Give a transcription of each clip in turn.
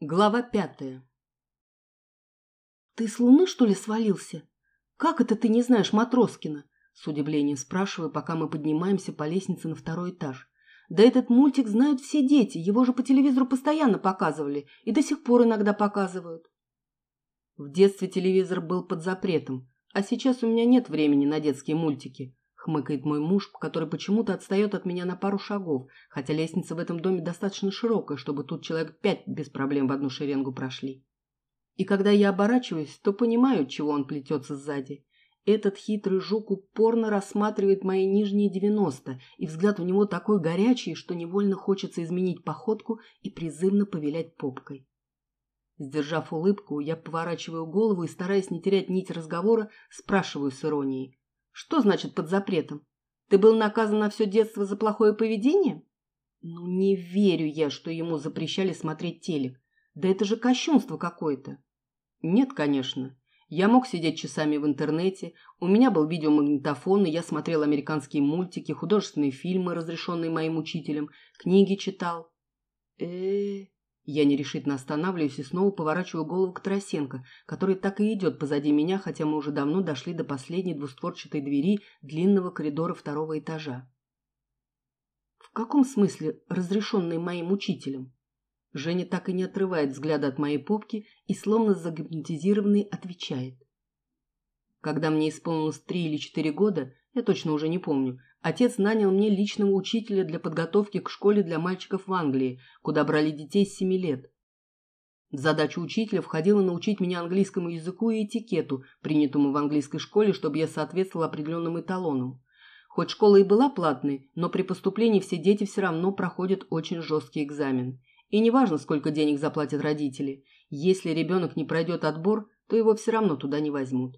Глава пятая. «Ты с луны, что ли, свалился? Как это ты не знаешь Матроскина?» С удивлением спрашиваю, пока мы поднимаемся по лестнице на второй этаж. «Да этот мультик знают все дети, его же по телевизору постоянно показывали и до сих пор иногда показывают». В детстве телевизор был под запретом, а сейчас у меня нет времени на детские мультики хмыкает мой муж, который почему-то отстает от меня на пару шагов, хотя лестница в этом доме достаточно широкая, чтобы тут человек пять без проблем в одну шеренгу прошли. И когда я оборачиваюсь, то понимаю, чего он плетется сзади. Этот хитрый жук упорно рассматривает мои нижние девяносто, и взгляд у него такой горячий, что невольно хочется изменить походку и призывно повилять попкой. Сдержав улыбку, я поворачиваю голову и, стараясь не терять нить разговора, спрашиваю с иронией. Что значит под запретом? Ты был наказан на все детство за плохое поведение? Ну, не верю я, что ему запрещали смотреть телек. Да это же кощунство какое-то. Нет, конечно. Я мог сидеть часами в интернете, у меня был видеомагнитофон, и я смотрел американские мультики, художественные фильмы, разрешенные моим учителем, книги читал. э э я нерешительно останавливаюсь и снова поворачиваю голову к Тарасенко, который так и идет позади меня, хотя мы уже давно дошли до последней двустворчатой двери длинного коридора второго этажа. В каком смысле разрешенный моим учителем? Женя так и не отрывает взгляда от моей попки и, словно загипнотизированный, отвечает. Когда мне исполнилось три или четыре года, я точно уже не помню, Отец нанял мне личного учителя для подготовки к школе для мальчиков в Англии, куда брали детей с семи лет. В задачу учителя входило научить меня английскому языку и этикету, принятому в английской школе, чтобы я соответствовал определенным эталонам. Хоть школа и была платной, но при поступлении все дети все равно проходят очень жесткий экзамен. И неважно, сколько денег заплатят родители, если ребенок не пройдет отбор, то его все равно туда не возьмут.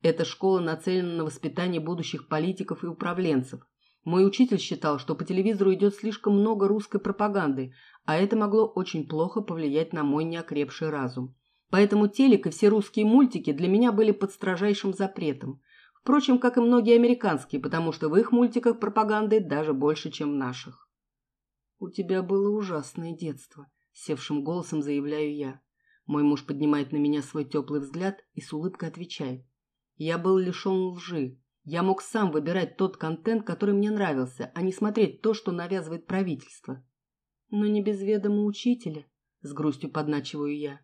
Эта школа нацелена на воспитание будущих политиков и управленцев. Мой учитель считал, что по телевизору идет слишком много русской пропаганды, а это могло очень плохо повлиять на мой неокрепший разум. Поэтому телек и все русские мультики для меня были под строжайшим запретом. Впрочем, как и многие американские, потому что в их мультиках пропаганды даже больше, чем наших. «У тебя было ужасное детство», — севшим голосом заявляю я. Мой муж поднимает на меня свой теплый взгляд и с улыбкой отвечает. Я был лишен лжи. Я мог сам выбирать тот контент, который мне нравился, а не смотреть то, что навязывает правительство. Но не без ведома учителя, с грустью подначиваю я.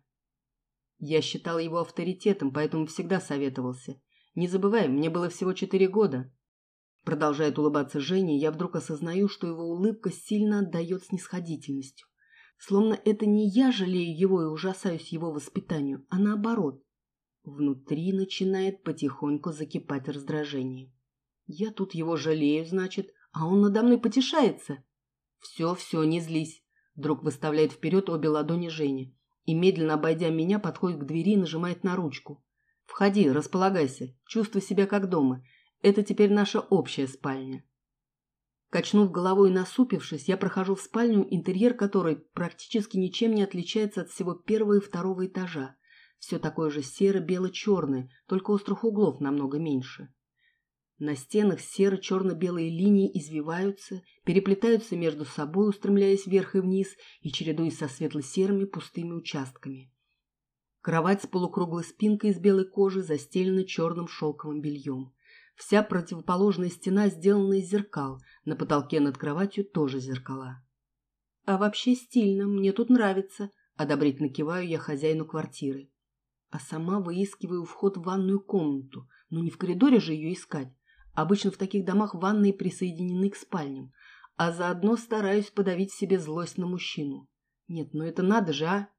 Я считал его авторитетом, поэтому всегда советовался. Не забывай, мне было всего четыре года. Продолжает улыбаться Женя, я вдруг осознаю, что его улыбка сильно отдает снисходительностью. Словно это не я жалею его и ужасаюсь его воспитанию, а наоборот. Внутри начинает потихоньку закипать раздражение. Я тут его жалею, значит, а он надо мной потешается. Все, все, не злись. Друг выставляет вперед обе ладони Женя и, медленно обойдя меня, подходит к двери и нажимает на ручку. «Входи, располагайся, чувствуй себя как дома. Это теперь наша общая спальня». Качнув головой и насупившись, я прохожу в спальню, интерьер которой практически ничем не отличается от всего первого и второго этажа. Все такое же серо-бело-черное, только острых углов намного меньше. На стенах серо-черно-белые линии извиваются, переплетаются между собой, устремляясь вверх и вниз и чередуясь со светло-серыми пустыми участками. Кровать с полукруглой спинкой из белой кожи застелена черным шелковым бельем. Вся противоположная стена сделана из зеркал, на потолке над кроватью тоже зеркала. «А вообще стильно, мне тут нравится», — одобрительно киваю я хозяину квартиры а сама выискиваю вход в ванную комнату. Но не в коридоре же ее искать. Обычно в таких домах ванные присоединены к спальням. А заодно стараюсь подавить себе злость на мужчину. Нет, ну это надо же, а?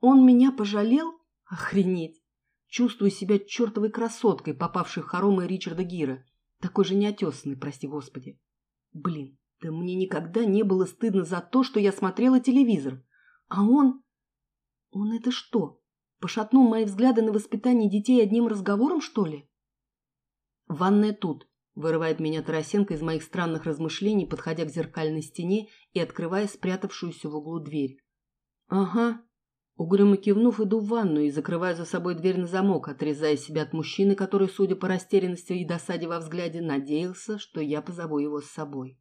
Он меня пожалел? Охренеть! Чувствую себя чертовой красоткой, попавшей в хоромы Ричарда Гира. Такой же неотесанный, прости господи. Блин, да мне никогда не было стыдно за то, что я смотрела телевизор. А он... Он это что? Пошатнул мои взгляды на воспитание детей одним разговором, что ли? «Ванная тут», — вырывает меня Тарасенко из моих странных размышлений, подходя к зеркальной стене и открывая спрятавшуюся в углу дверь. «Ага». Угрюмо кивнув, иду в ванную и закрываю за собой дверь на замок, отрезая себя от мужчины, который, судя по растерянности и досаде во взгляде, надеялся, что я позову его с собой.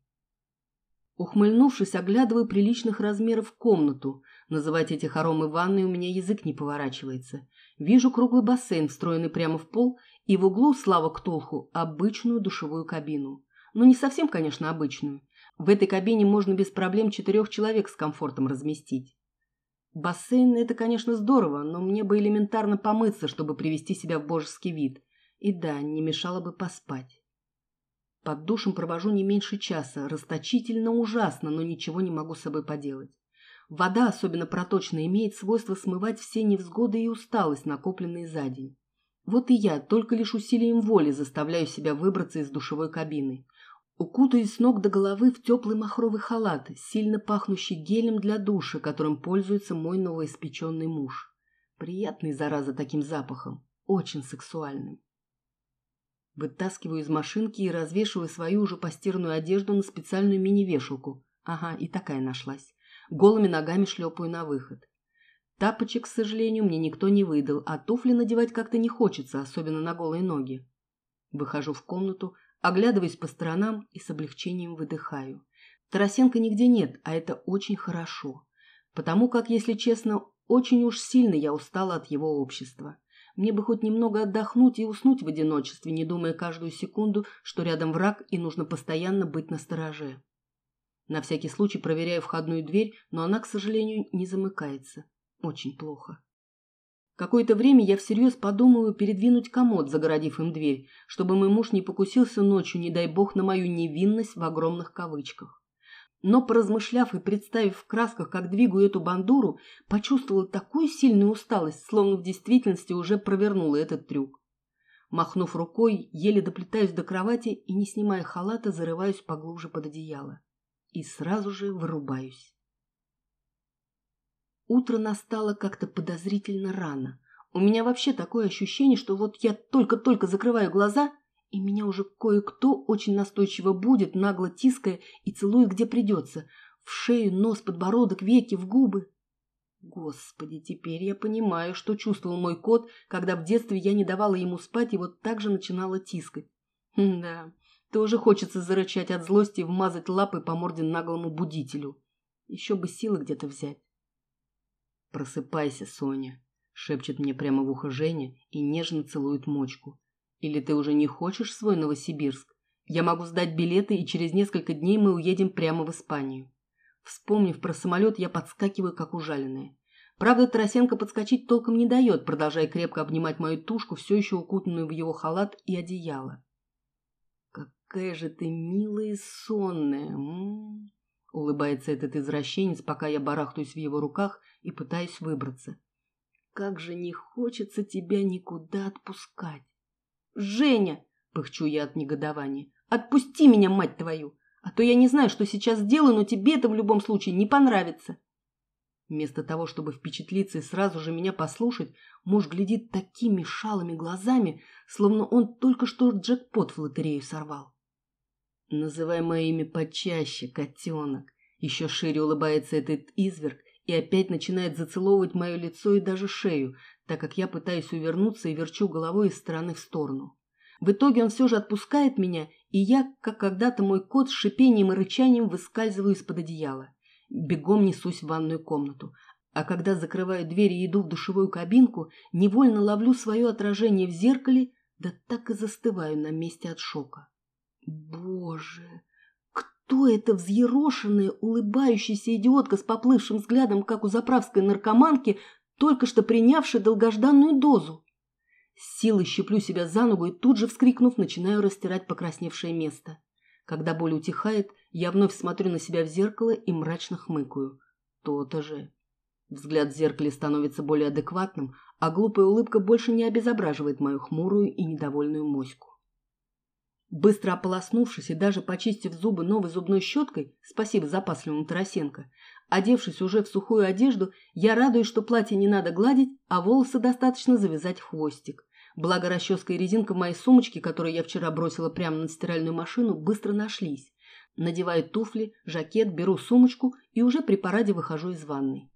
Ухмыльнувшись, оглядываю приличных размеров комнату, Называть эти хоромы ванной у меня язык не поворачивается. Вижу круглый бассейн, встроенный прямо в пол, и в углу, слава Ктулху, обычную душевую кабину. Ну, не совсем, конечно, обычную. В этой кабине можно без проблем четырех человек с комфортом разместить. Бассейн – это, конечно, здорово, но мне бы элементарно помыться, чтобы привести себя в божеский вид. И да, не мешало бы поспать. Под душем провожу не меньше часа, расточительно ужасно, но ничего не могу с собой поделать. Вода, особенно проточная, имеет свойство смывать все невзгоды и усталость, накопленные за день. Вот и я только лишь усилием воли заставляю себя выбраться из душевой кабины. Укутаюсь с ног до головы в теплый махровый халат, сильно пахнущий гелем для душа, которым пользуется мой новоиспеченный муж. Приятный, зараза, таким запахом. Очень сексуальным. Вытаскиваю из машинки и развешиваю свою уже постиранную одежду на специальную мини-вешалку. Ага, и такая нашлась. Голыми ногами шлепаю на выход. Тапочек, к сожалению, мне никто не выдал, а туфли надевать как-то не хочется, особенно на голые ноги. Выхожу в комнату, оглядываюсь по сторонам и с облегчением выдыхаю. Тарасенко нигде нет, а это очень хорошо. Потому как, если честно, очень уж сильно я устала от его общества. Мне бы хоть немного отдохнуть и уснуть в одиночестве, не думая каждую секунду, что рядом враг и нужно постоянно быть настороже. На всякий случай проверяю входную дверь, но она, к сожалению, не замыкается. Очень плохо. Какое-то время я всерьез подумаю передвинуть комод, загородив им дверь, чтобы мой муж не покусился ночью, не дай бог, на мою невинность в огромных кавычках. Но, поразмышляв и представив в красках, как двигаю эту бандуру, почувствовала такую сильную усталость, словно в действительности уже провернула этот трюк. Махнув рукой, еле доплетаюсь до кровати и, не снимая халата, зарываюсь поглубже под одеяло и сразу же вырубаюсь. Утро настало как-то подозрительно рано. У меня вообще такое ощущение, что вот я только-только закрываю глаза, и меня уже кое-кто очень настойчиво будет, нагло тиская и целуя где придется, в шею, нос, подбородок, веки, в губы. Господи, теперь я понимаю, что чувствовал мой кот, когда в детстве я не давала ему спать и вот так же начинала тискать. да, тоже хочется зарычать от злости и вмазать лапы по морде наглому будителю. Еще бы силы где-то взять. «Просыпайся, Соня», — шепчет мне прямо в ухо Женя и нежно целует мочку. «Или ты уже не хочешь свой Новосибирск? Я могу сдать билеты, и через несколько дней мы уедем прямо в Испанию». Вспомнив про самолет, я подскакиваю, как ужаленная. Правда, Тарасенко подскочить толком не дает, продолжая крепко обнимать мою тушку, все еще укутанную в его халат и одеяло какая же ты милая и сонная!» М -м -м. Улыбается этот извращенец, пока я барахтаюсь в его руках и пытаюсь выбраться. «Как же не хочется тебя никуда отпускать!» «Женя!» — пыхчу я от негодования. «Отпусти меня, мать твою! А то я не знаю, что сейчас сделаю, но тебе это в любом случае не понравится!» Вместо того, чтобы впечатлиться и сразу же меня послушать, муж глядит такими шалыми глазами, словно он только что джекпот в лотерею сорвал. Называй мое имя почаще, котенок. Еще шире улыбается этот изверг и опять начинает зацеловывать мое лицо и даже шею, так как я пытаюсь увернуться и верчу головой из стороны в сторону. В итоге он все же отпускает меня, и я, как когда-то мой кот, с шипением и рычанием выскальзываю из-под одеяла. Бегом несусь в ванную комнату. А когда закрываю дверь и иду в душевую кабинку, невольно ловлю свое отражение в зеркале, да так и застываю на месте от шока. Боже, кто эта взъерошенная, улыбающаяся идиотка с поплывшим взглядом, как у заправской наркоманки, только что принявшая долгожданную дозу? С силой щеплю себя за ногу и тут же, вскрикнув, начинаю растирать покрасневшее место. Когда боль утихает, я вновь смотрю на себя в зеркало и мрачно хмыкаю. То-то же. Взгляд в зеркале становится более адекватным, а глупая улыбка больше не обезображивает мою хмурую и недовольную моську. Быстро ополоснувшись и даже почистив зубы новой зубной щеткой, спасибо запасливому Тарасенко, одевшись уже в сухую одежду, я радуюсь, что платье не надо гладить, а волосы достаточно завязать хвостик. Благо расческа и резинка в моей сумочке, которую я вчера бросила прямо на стиральную машину, быстро нашлись. Надеваю туфли, жакет, беру сумочку и уже при параде выхожу из ванной.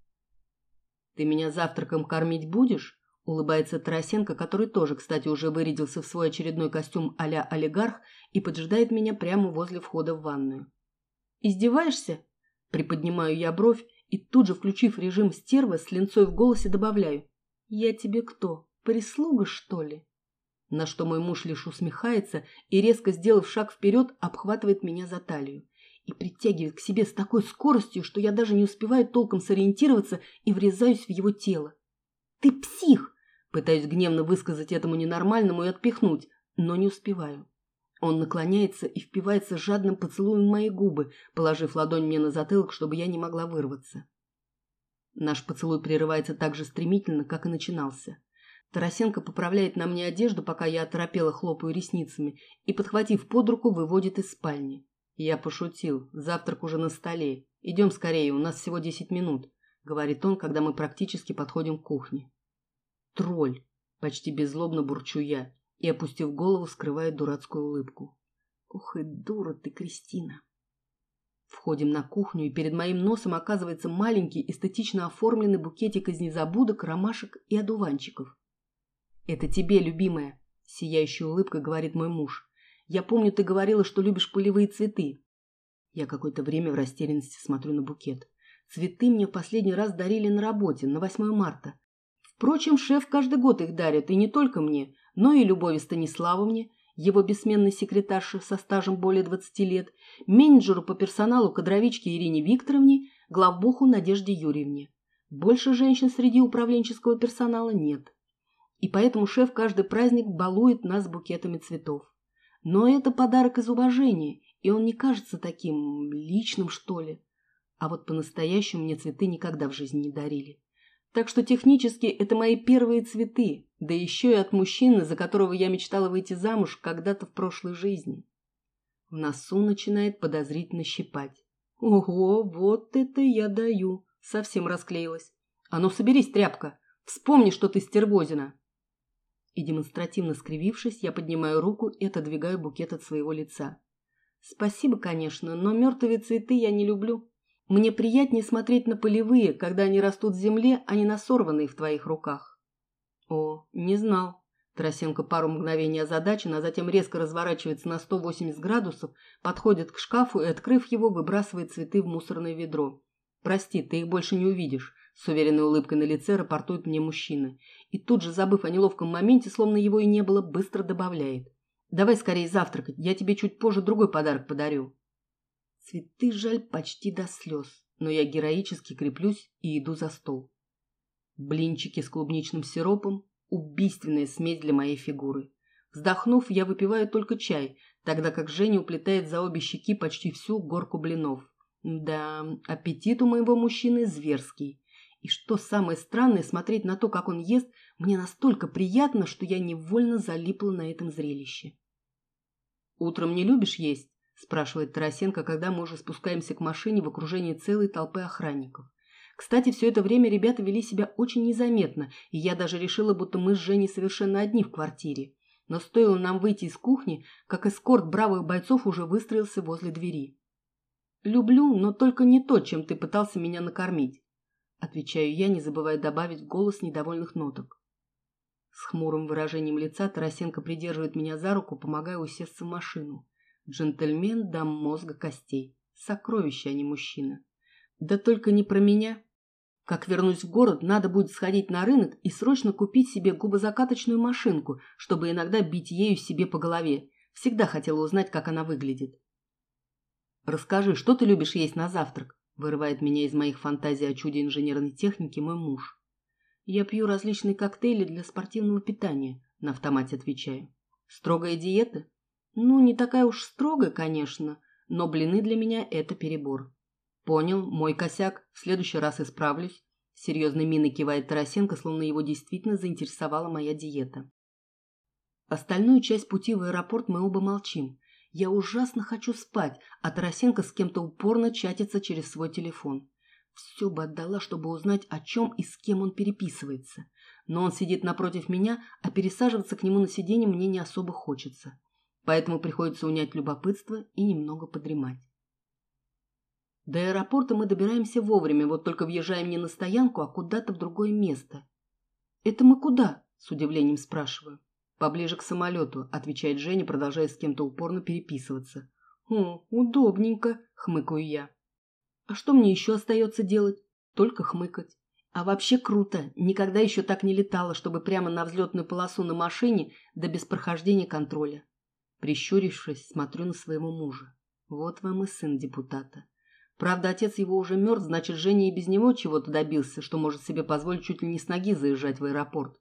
«Ты меня завтраком кормить будешь?» Улыбается Тарасенко, который тоже, кстати, уже вырядился в свой очередной костюм а-ля олигарх и поджидает меня прямо возле входа в ванную. «Издеваешься?» Приподнимаю я бровь И тут же, включив режим стерва, с линцой в голосе добавляю. «Я тебе кто? Прислуга, что ли?» На что мой муж лишь усмехается и, резко сделав шаг вперед, обхватывает меня за талию и притягивает к себе с такой скоростью, что я даже не успеваю толком сориентироваться и врезаюсь в его тело. «Ты псих!» Пытаюсь гневно высказать этому ненормальному и отпихнуть, но не успеваю. Он наклоняется и впивается жадным поцелуем в мои губы, положив ладонь мне на затылок, чтобы я не могла вырваться. Наш поцелуй прерывается так же стремительно, как и начинался. Тарасенко поправляет на мне одежду, пока я оторопела хлопаю ресницами, и, подхватив под руку, выводит из спальни. Я пошутил. Завтрак уже на столе. Идем скорее, у нас всего десять минут, говорит он, когда мы практически подходим к кухне. Тролль, почти беззлобно бурчу я, и, опустив голову, скрывает дурацкую улыбку. Ух и дура ты, Кристина. Входим на кухню, и перед моим носом оказывается маленький, эстетично оформленный букетик из незабудок, ромашек и одуванчиков. «Это тебе, любимая», — сияющая улыбка говорит мой муж. «Я помню, ты говорила, что любишь полевые цветы». Я какое-то время в растерянности смотрю на букет. Цветы мне в последний раз дарили на работе, на 8 марта. Впрочем, шеф каждый год их дарит, и не только мне, но и Любови Станиславовне, его бессменной секретарше со стажем более 20 лет, менеджеру по персоналу кадровичке Ирине Викторовне, главбуху Надежде Юрьевне. Больше женщин среди управленческого персонала нет. И поэтому шеф каждый праздник балует нас букетами цветов. Но это подарок из уважения, и он не кажется таким личным, что ли. А вот по-настоящему мне цветы никогда в жизни не дарили. Так что технически это мои первые цветы, да еще и от мужчины, за которого я мечтала выйти замуж когда-то в прошлой жизни. В носу начинает подозрительно щипать. Ого, вот это я даю. Совсем расклеилась. А ну соберись, тряпка. Вспомни, что ты стервозина. И демонстративно скривившись, я поднимаю руку и отодвигаю букет от своего лица. Спасибо, конечно, но мертвые цветы я не люблю. Мне приятнее смотреть на полевые, когда они растут в земле, а не на сорванные в твоих руках. О, не знал. Тарасенко пару мгновений озадачен, а затем резко разворачивается на 180 градусов, подходит к шкафу и, открыв его, выбрасывает цветы в мусорное ведро. «Прости, ты их больше не увидишь», — с уверенной улыбкой на лице рапортует мне мужчина. И тут же, забыв о неловком моменте, словно его и не было, быстро добавляет. «Давай скорее завтракать, я тебе чуть позже другой подарок подарю». Цветы жаль почти до слез, но я героически креплюсь и иду за стол. Блинчики с клубничным сиропом – убийственная смесь для моей фигуры. Вздохнув, я выпиваю только чай, тогда как Женя уплетает за обе щеки почти всю горку блинов. Да, аппетит у моего мужчины зверский. И что самое странное, смотреть на то, как он ест, мне настолько приятно, что я невольно залипла на этом зрелище. «Утром не любишь есть?» Спрашивает Тарасенко, когда мы уже спускаемся к машине в окружении целой толпы охранников. Кстати, все это время ребята вели себя очень незаметно, и я даже решила, будто мы с Женей совершенно одни в квартире. Но стоило нам выйти из кухни, как эскорт бравых бойцов уже выстроился возле двери. «Люблю, но только не то, чем ты пытался меня накормить», отвечаю я, не забывая добавить в голос недовольных ноток. С хмурым выражением лица Тарасенко придерживает меня за руку, помогая усесться в машину. Джентльмен до мозга костей. Сокровище, а не мужчина. Да только не про меня. Как вернусь в город, надо будет сходить на рынок и срочно купить себе губозакаточную машинку, чтобы иногда бить ею себе по голове. Всегда хотела узнать, как она выглядит. «Расскажи, что ты любишь есть на завтрак?» вырывает меня из моих фантазий о чуде инженерной техники мой муж. «Я пью различные коктейли для спортивного питания», на автомате отвечаю. «Строгая диета?» Ну, не такая уж строгая, конечно, но блины для меня – это перебор. Понял, мой косяк, в следующий раз исправлюсь. Серьезной миной кивает Тарасенко, словно его действительно заинтересовала моя диета. Остальную часть пути в аэропорт мы оба молчим. Я ужасно хочу спать, а Тарасенко с кем-то упорно чатится через свой телефон. Все бы отдала, чтобы узнать, о чем и с кем он переписывается. Но он сидит напротив меня, а пересаживаться к нему на сиденье мне не особо хочется поэтому приходится унять любопытство и немного подремать. До аэропорта мы добираемся вовремя, вот только въезжаем не на стоянку, а куда-то в другое место. «Это мы куда?» – с удивлением спрашиваю. «Поближе к самолету», – отвечает Женя, продолжая с кем-то упорно переписываться. «О, удобненько», – хмыкаю я. «А что мне еще остается делать?» Только хмыкать. А вообще круто. Никогда еще так не летала, чтобы прямо на взлетную полосу на машине, да без прохождения контроля. Прищурившись, смотрю на своего мужа. Вот вам и сын депутата. Правда, отец его уже мертв, значит, Женя и без него чего-то добился, что может себе позволить чуть ли не с ноги заезжать в аэропорт.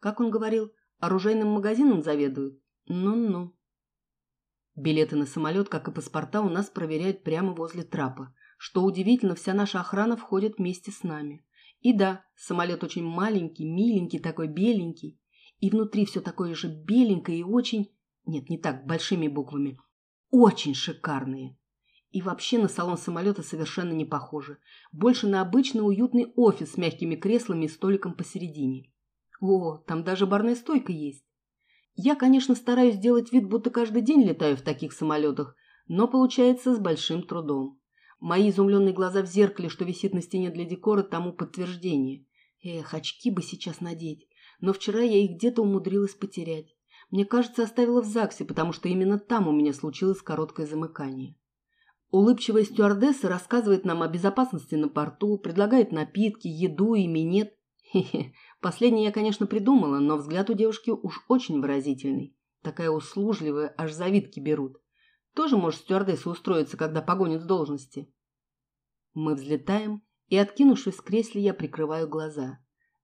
Как он говорил, оружейным магазином заведует? Ну-ну. Билеты на самолет, как и паспорта, у нас проверяют прямо возле трапа. Что удивительно, вся наша охрана входит вместе с нами. И да, самолет очень маленький, миленький, такой беленький. И внутри все такое же беленькое и очень... Нет, не так, большими буквами. Очень шикарные. И вообще на салон самолета совершенно не похоже. Больше на обычный уютный офис с мягкими креслами и столиком посередине. О, там даже барная стойка есть. Я, конечно, стараюсь сделать вид, будто каждый день летаю в таких самолетах, но получается с большим трудом. Мои изумленные глаза в зеркале, что висит на стене для декора, тому подтверждение. Эх, очки бы сейчас надеть. Но вчера я их где-то умудрилась потерять. Мне кажется, оставила в ЗАГСе, потому что именно там у меня случилось короткое замыкание. Улыбчивая стюардесса рассказывает нам о безопасности на порту, предлагает напитки, еду и минет. Хе-хе, последнее я, конечно, придумала, но взгляд у девушки уж очень выразительный. Такая услужливая, аж завидки берут. Тоже может стюардесса устроиться, когда погонит с должности. Мы взлетаем, и, откинувшись в кресле, я прикрываю глаза.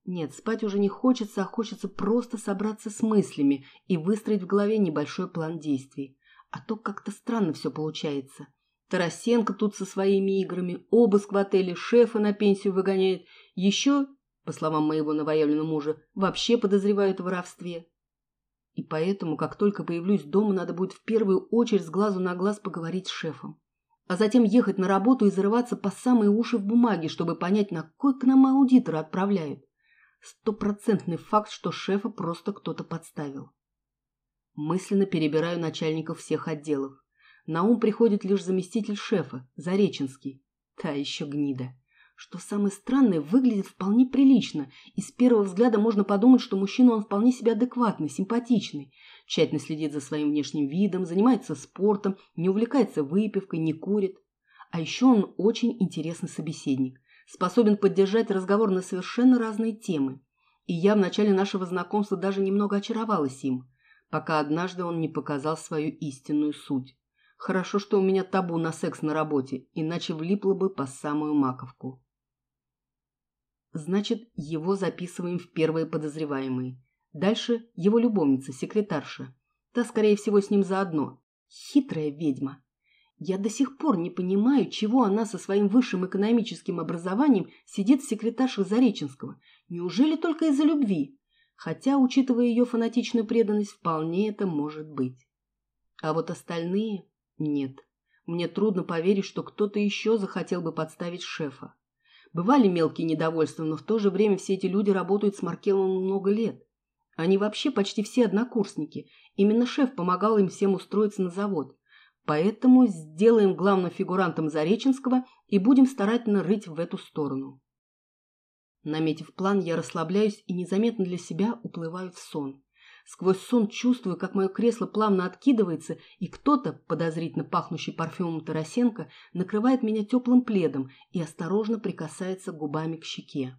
Нет, спать уже не хочется, а хочется просто собраться с мыслями и выстроить в голове небольшой план действий. А то как-то странно все получается. Тарасенко тут со своими играми, обыск в отеле, шефа на пенсию выгоняет. Еще, по словам моего новоявленного мужа, вообще подозревают в воровстве. И поэтому, как только появлюсь дома, надо будет в первую очередь с глазу на глаз поговорить с шефом. А затем ехать на работу и зарываться по самые уши в бумаге, чтобы понять, на кой к нам аудитора отправляют. Стопроцентный факт, что шефа просто кто-то подставил. Мысленно перебираю начальников всех отделов. На ум приходит лишь заместитель шефа, Зареченский. Та еще гнида. Что самое странное, выглядит вполне прилично, и с первого взгляда можно подумать, что мужчина он вполне себе адекватный, симпатичный, тщательно следит за своим внешним видом, занимается спортом, не увлекается выпивкой, не курит. А еще он очень интересный собеседник, способен поддержать разговор на совершенно разные темы. И я в начале нашего знакомства даже немного очаровалась им, пока однажды он не показал свою истинную суть. Хорошо, что у меня табу на секс на работе, иначе влипло бы по самую маковку. Значит, его записываем в первые подозреваемые. Дальше его любовница, секретарша. Та, скорее всего, с ним заодно. Хитрая ведьма. Я до сих пор не понимаю, чего она со своим высшим экономическим образованием сидит в секретаршах Зареченского. Неужели только из-за любви? Хотя, учитывая ее фанатичную преданность, вполне это может быть. А вот остальные... Нет. Мне трудно поверить, что кто-то еще захотел бы подставить шефа. Бывали мелкие недовольства, но в то же время все эти люди работают с Маркеловым много лет. Они вообще почти все однокурсники. Именно шеф помогал им всем устроиться на завод. Поэтому сделаем главным фигурантом Зареченского и будем старательно рыть в эту сторону. Наметив план, я расслабляюсь и незаметно для себя уплываю в сон. Сквозь сон чувствую, как мое кресло плавно откидывается, и кто-то, подозрительно пахнущий парфюмом Тарасенко, накрывает меня теплым пледом и осторожно прикасается губами к щеке.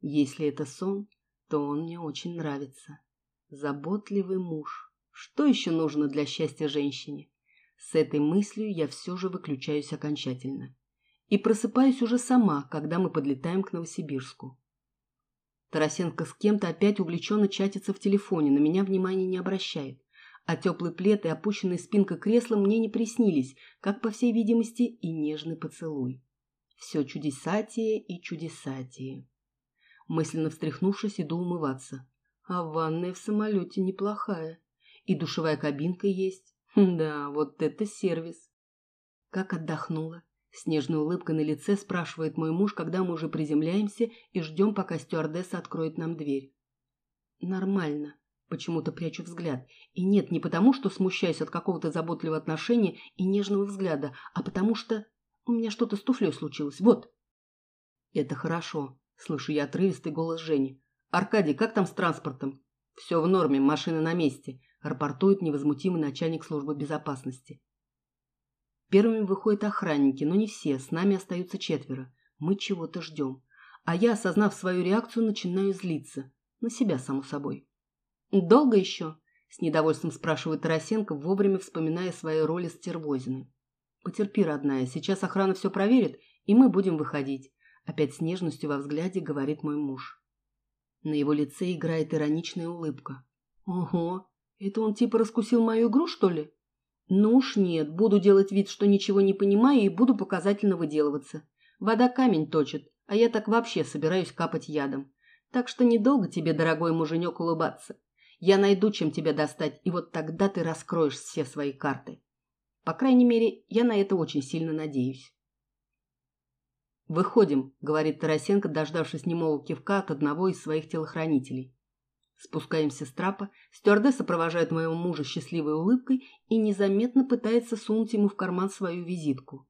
Если это сон, то он мне очень нравится. Заботливый муж. Что еще нужно для счастья женщине? С этой мыслью я все же выключаюсь окончательно. И просыпаюсь уже сама, когда мы подлетаем к Новосибирску. Тарасенко с кем-то опять увлеченно чатится в телефоне, на меня внимания не обращает. А теплый плед и опущенная спинка кресла мне не приснились, как, по всей видимости, и нежный поцелуй. Все чудесатие и чудесатие. Мысленно встряхнувшись, иду умываться. А ванная в самолете неплохая. И душевая кабинка есть. Да, вот это сервис. Как отдохнула. С нежной улыбкой на лице спрашивает мой муж, когда мы уже приземляемся и ждем, пока стюардесса откроет нам дверь. Нормально. Почему-то прячу взгляд. И нет, не потому, что смущаюсь от какого-то заботливого отношения и нежного взгляда, а потому что у меня что-то с туфлей случилось. Вот. Это хорошо. Слышу я отрывистый голос Жени. «Аркадий, как там с транспортом?» «Все в норме, машина на месте», – рапортует невозмутимый начальник службы безопасности. Первыми выходят охранники, но не все, с нами остаются четверо. Мы чего-то ждем. А я, осознав свою реакцию, начинаю злиться. На себя, само собой. «Долго еще?» – с недовольством спрашивает Тарасенко, вовремя вспоминая свои роли стервозины. «Потерпи, родная, сейчас охрана все проверит, и мы будем выходить», – опять с нежностью во взгляде говорит мой муж. На его лице играет ироничная улыбка. «Ого, это он типа раскусил мою игру, что ли?» «Ну уж нет, буду делать вид, что ничего не понимаю, и буду показательно выделываться. Вода камень точит, а я так вообще собираюсь капать ядом. Так что недолго тебе, дорогой муженек, улыбаться. Я найду, чем тебя достать, и вот тогда ты раскроешь все свои карты. По крайней мере, я на это очень сильно надеюсь. «Выходим», — говорит Тарасенко, дождавшись немого кивка от одного из своих телохранителей. Спускаемся с трапа, стюардесса провожает моего мужа счастливой улыбкой и незаметно пытается сунуть ему в карман свою визитку.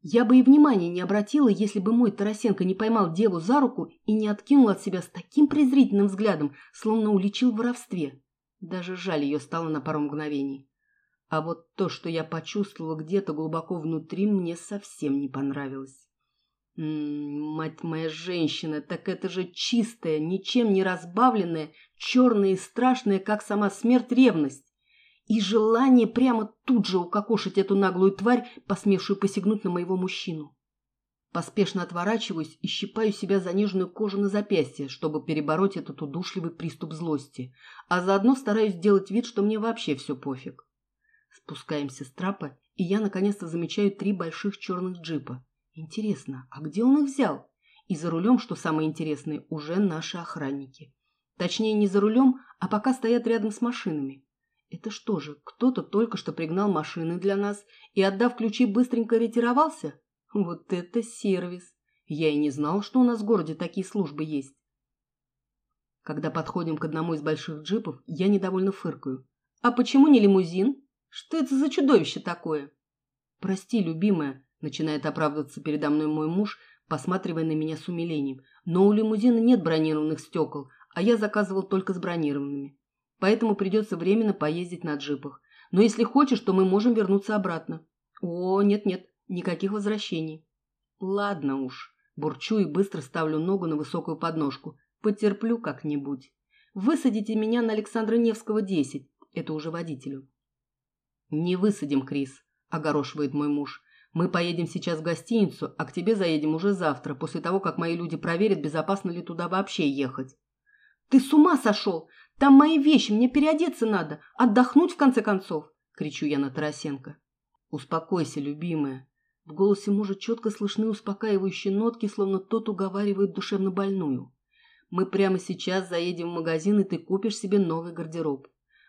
Я бы и внимания не обратила, если бы мой Тарасенко не поймал деву за руку и не откинул от себя с таким презрительным взглядом, словно уличил в воровстве. Даже жаль ее стало на пару мгновений. А вот то, что я почувствовала где-то глубоко внутри, мне совсем не понравилось. Мать моя женщина, так это же чистая, ничем не разбавленная, черная и страшная, как сама смерть, ревность и желание прямо тут же укокошить эту наглую тварь, посмевшую посягнуть на моего мужчину. Поспешно отворачиваюсь и щипаю себя за нежную кожу на запястье, чтобы перебороть этот удушливый приступ злости, а заодно стараюсь сделать вид, что мне вообще все пофиг. Спускаемся с трапа, и я наконец-то замечаю три больших черных джипа. Интересно, а где он их взял? И за рулем, что самое интересное, уже наши охранники. Точнее, не за рулем, а пока стоят рядом с машинами. Это что же, кто-то только что пригнал машины для нас и, отдав ключи, быстренько ретировался? Вот это сервис! Я и не знал, что у нас в городе такие службы есть. Когда подходим к одному из больших джипов, я недовольно фыркаю. «А почему не лимузин? Что это за чудовище такое?» «Прости, любимая», — начинает оправдываться передо мной мой муж, посматривая на меня с умилением. «Но у лимузина нет бронированных стекол, а я заказывал только с бронированными поэтому придется временно поездить на джипах. Но если хочешь, то мы можем вернуться обратно. О, нет-нет, никаких возвращений. Ладно уж, бурчу и быстро ставлю ногу на высокую подножку. Потерплю как-нибудь. Высадите меня на Александра Невского, 10. Это уже водителю. Не высадим, Крис, огорошивает мой муж. Мы поедем сейчас в гостиницу, а к тебе заедем уже завтра, после того, как мои люди проверят, безопасно ли туда вообще ехать. Ты с ума сошел! Там мои вещи, мне переодеться надо, отдохнуть в конце концов!» — кричу я на Тарасенко. «Успокойся, любимая!» В голосе мужа четко слышны успокаивающие нотки, словно тот уговаривает душевно больную. «Мы прямо сейчас заедем в магазин, и ты купишь себе новый гардероб.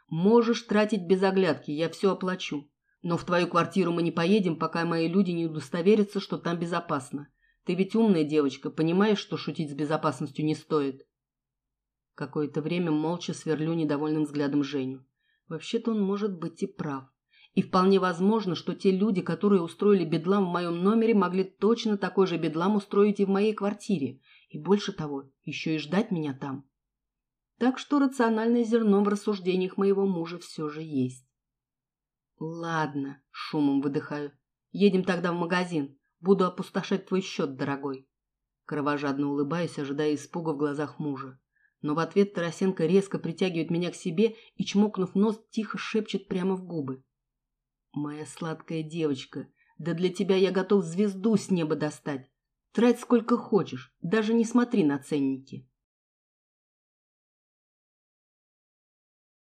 Можешь тратить без оглядки, я все оплачу. Но в твою квартиру мы не поедем, пока мои люди не удостоверятся, что там безопасно. Ты ведь умная девочка, понимаешь, что шутить с безопасностью не стоит?» Какое-то время молча сверлю недовольным взглядом Женю. Вообще-то он может быть и прав. И вполне возможно, что те люди, которые устроили бедлам в моем номере, могли точно такой же бедлам устроить и в моей квартире. И больше того, еще и ждать меня там. Так что рациональное зерно в рассуждениях моего мужа все же есть. «Ладно», — шумом выдыхаю. «Едем тогда в магазин. Буду опустошать твой счет, дорогой». Кровожадно улыбаюсь, ожидая испуга в глазах мужа но в ответ Тарасенко резко притягивает меня к себе и, чмокнув нос, тихо шепчет прямо в губы. «Моя сладкая девочка, да для тебя я готов звезду с неба достать. Трать сколько хочешь, даже не смотри на ценники».